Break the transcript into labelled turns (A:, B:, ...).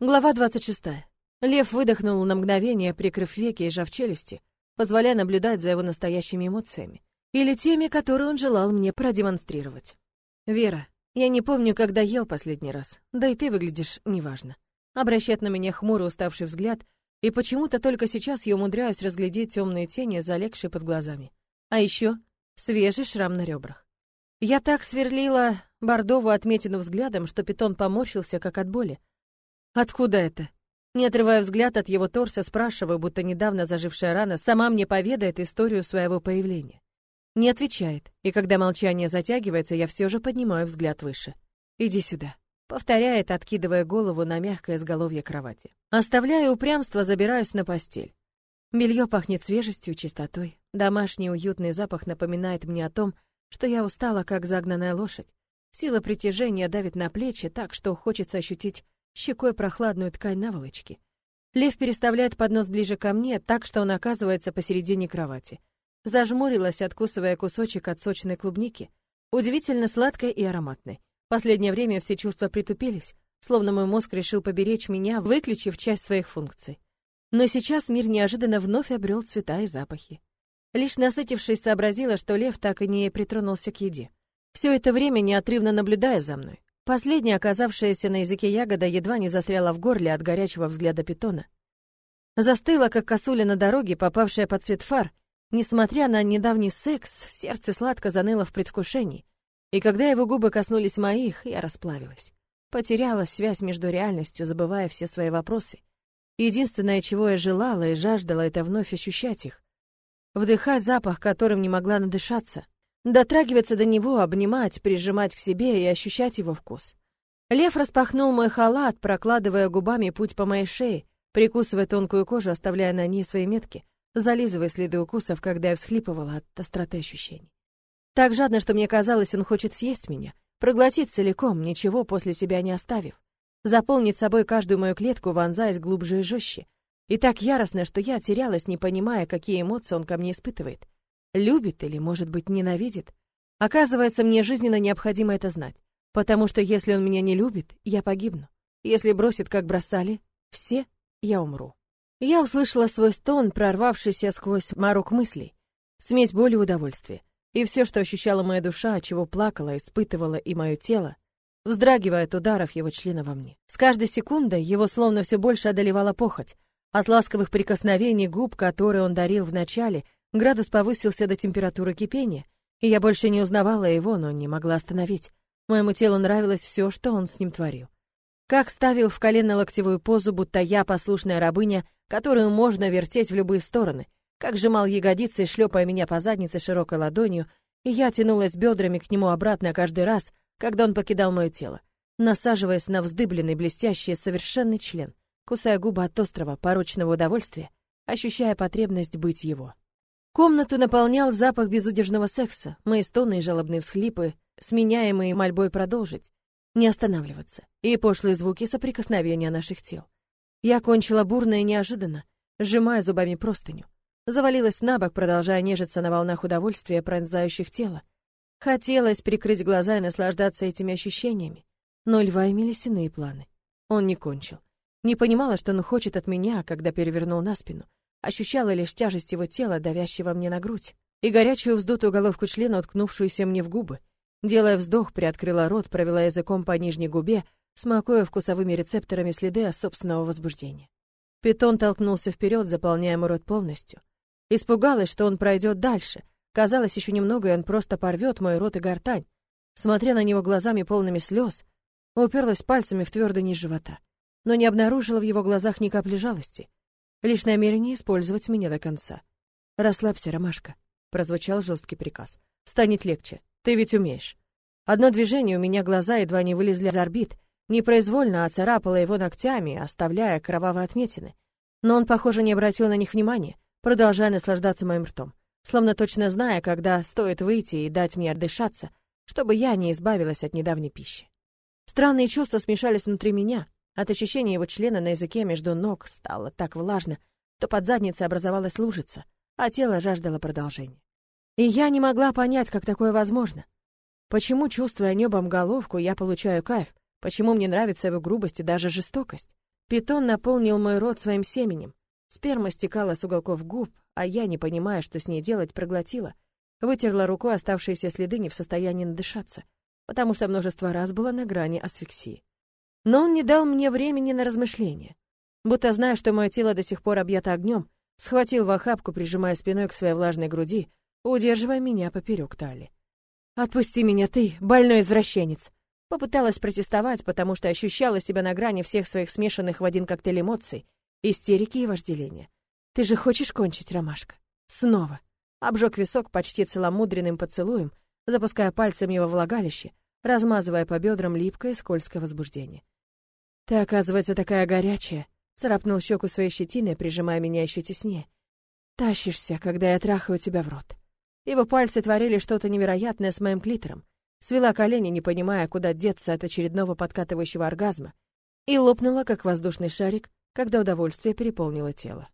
A: Глава 26. Лев выдохнул на мгновение, прикрыв веки и сжав челюсти, позволяя наблюдать за его настоящими эмоциями. Или теми, которые он желал мне продемонстрировать. «Вера, я не помню, когда ел последний раз, да и ты выглядишь неважно». Обращает на меня хмурый уставший взгляд, и почему-то только сейчас я умудряюсь разглядеть темные тени, залегшие под глазами. А еще свежий шрам на ребрах. Я так сверлила бордовую отметину взглядом, что питон поморщился, как от боли, Откуда это? Не отрывая взгляд от его торса, спрашиваю, будто недавно зажившая рана сама мне поведает историю своего появления. Не отвечает, и когда молчание затягивается, я все же поднимаю взгляд выше. «Иди сюда», — повторяет, откидывая голову на мягкое изголовье кровати. Оставляя упрямство, забираюсь на постель. Белье пахнет свежестью, чистотой. Домашний уютный запах напоминает мне о том, что я устала, как загнанная лошадь. Сила притяжения давит на плечи так, что хочется ощутить щекой прохладную ткань наволочки. Лев переставляет поднос ближе ко мне, так что он оказывается посередине кровати. Зажмурилась, откусывая кусочек от сочной клубники, удивительно сладкой и ароматной. Последнее время все чувства притупились, словно мой мозг решил поберечь меня, выключив часть своих функций. Но сейчас мир неожиданно вновь обрел цвета и запахи. Лишь насытившись, сообразила, что лев так и не притронулся к еде. Все это время неотрывно наблюдая за мной. Последняя, оказавшаяся на языке ягода, едва не застряла в горле от горячего взгляда питона. Застыла, как косуля на дороге, попавшая под цвет фар. Несмотря на недавний секс, сердце сладко заныло в предвкушении. И когда его губы коснулись моих, я расплавилась. Потеряла связь между реальностью, забывая все свои вопросы. Единственное, чего я желала и жаждала, это вновь ощущать их. Вдыхать запах, которым не могла надышаться — дотрагиваться до него, обнимать, прижимать к себе и ощущать его вкус. Лев распахнул мой халат, прокладывая губами путь по моей шее, прикусывая тонкую кожу, оставляя на ней свои метки, зализывая следы укусов, когда я всхлипывала от остроты ощущений. Так жадно, что мне казалось, он хочет съесть меня, проглотить целиком, ничего после себя не оставив, заполнить собой каждую мою клетку, вонзаясь глубже и жестче. И так яростно, что я терялась, не понимая, какие эмоции он ко мне испытывает — Любит или, может быть, ненавидит? Оказывается, мне жизненно необходимо это знать. Потому что если он меня не любит, я погибну. Если бросит, как бросали, все, я умру. Я услышала свой стон, прорвавшийся сквозь морок мыслей. Смесь боли и удовольствия. И все, что ощущала моя душа, чего плакала, испытывала и мое тело, вздрагивая от ударов его члена во мне. С каждой секундой его словно все больше одолевала похоть. От ласковых прикосновений губ, которые он дарил в начале, Градус повысился до температуры кипения, и я больше не узнавала его, но не могла остановить. Моему телу нравилось все, что он с ним творил. Как ставил в колено-локтевую позу, будто я послушная рабыня, которую можно вертеть в любые стороны, как сжимал ягодицы, шлепая меня по заднице широкой ладонью, и я тянулась бедрами к нему обратно каждый раз, когда он покидал мое тело, насаживаясь на вздыбленный, блестящий, совершенный член, кусая губы от острого, порочного удовольствия, ощущая потребность быть его. Комнату наполнял запах безудержного секса, мои стоны и жалобные всхлипы, сменяемые мольбой продолжить, не останавливаться, и пошлые звуки соприкосновения наших тел. Я кончила бурно и неожиданно, сжимая зубами простыню. Завалилась на бок, продолжая нежиться на волнах удовольствия, пронзающих тело. Хотелось прикрыть глаза и наслаждаться этими ощущениями, но льва имелись иные планы. Он не кончил. Не понимала, что он хочет от меня, когда перевернул на спину — ощущала лишь тяжесть его тела, давящего мне на грудь, и горячую вздутую головку члена, уткнувшуюся мне в губы. Делая вздох, приоткрыла рот, провела языком по нижней губе, смакуя вкусовыми рецепторами следы собственного возбуждения. Питон толкнулся вперед, заполняя мой рот полностью. Испугалась, что он пройдет дальше. Казалось, еще немного, и он просто порвет мой рот и гортань. Смотря на него глазами полными слез, уперлась пальцами в твердый низ живота, но не обнаружила в его глазах ни капли жалости лишь намерение использовать меня до конца. «Расслабься, Ромашка», — прозвучал жесткий приказ. «Станет легче. Ты ведь умеешь». Одно движение, у меня глаза едва не вылезли из орбит, непроизвольно оцарапала его ногтями, оставляя кровавые отметины. Но он, похоже, не обратил на них внимания, продолжая наслаждаться моим ртом, словно точно зная, когда стоит выйти и дать мне отдышаться, чтобы я не избавилась от недавней пищи. Странные чувства смешались внутри меня, от ощущения его члена на языке между ног стало так влажно, что под задницей образовалась лужица, а тело жаждало продолжения. И я не могла понять, как такое возможно. Почему, чувствуя небом головку, я получаю кайф? Почему мне нравится его грубость и даже жестокость? Питон наполнил мой рот своим семенем. Сперма стекала с уголков губ, а я, не понимая, что с ней делать, проглотила. Вытерла рукой оставшиеся следы не в состоянии надышаться, потому что множество раз была на грани асфиксии. Но он не дал мне времени на размышления. Будто зная, что мое тело до сих пор объято огнем, схватил в охапку, прижимая спиной к своей влажной груди, удерживая меня поперек талии. «Отпусти меня, ты, больной извращенец!» Попыталась протестовать, потому что ощущала себя на грани всех своих смешанных в один коктейль эмоций, истерики и вожделения. «Ты же хочешь кончить, Ромашка?» «Снова!» Обжег висок почти целомудренным поцелуем, запуская пальцем его влагалище, размазывая по бедрам липкое скользкое возбуждение. «Ты, оказывается, такая горячая!» Царапнул щеку своей щетиной, прижимая меня еще теснее. «Тащишься, когда я трахаю тебя в рот». Его пальцы творили что-то невероятное с моим клитором. Свела колени, не понимая, куда деться от очередного подкатывающего оргазма, и лопнула, как воздушный шарик, когда удовольствие переполнило тело.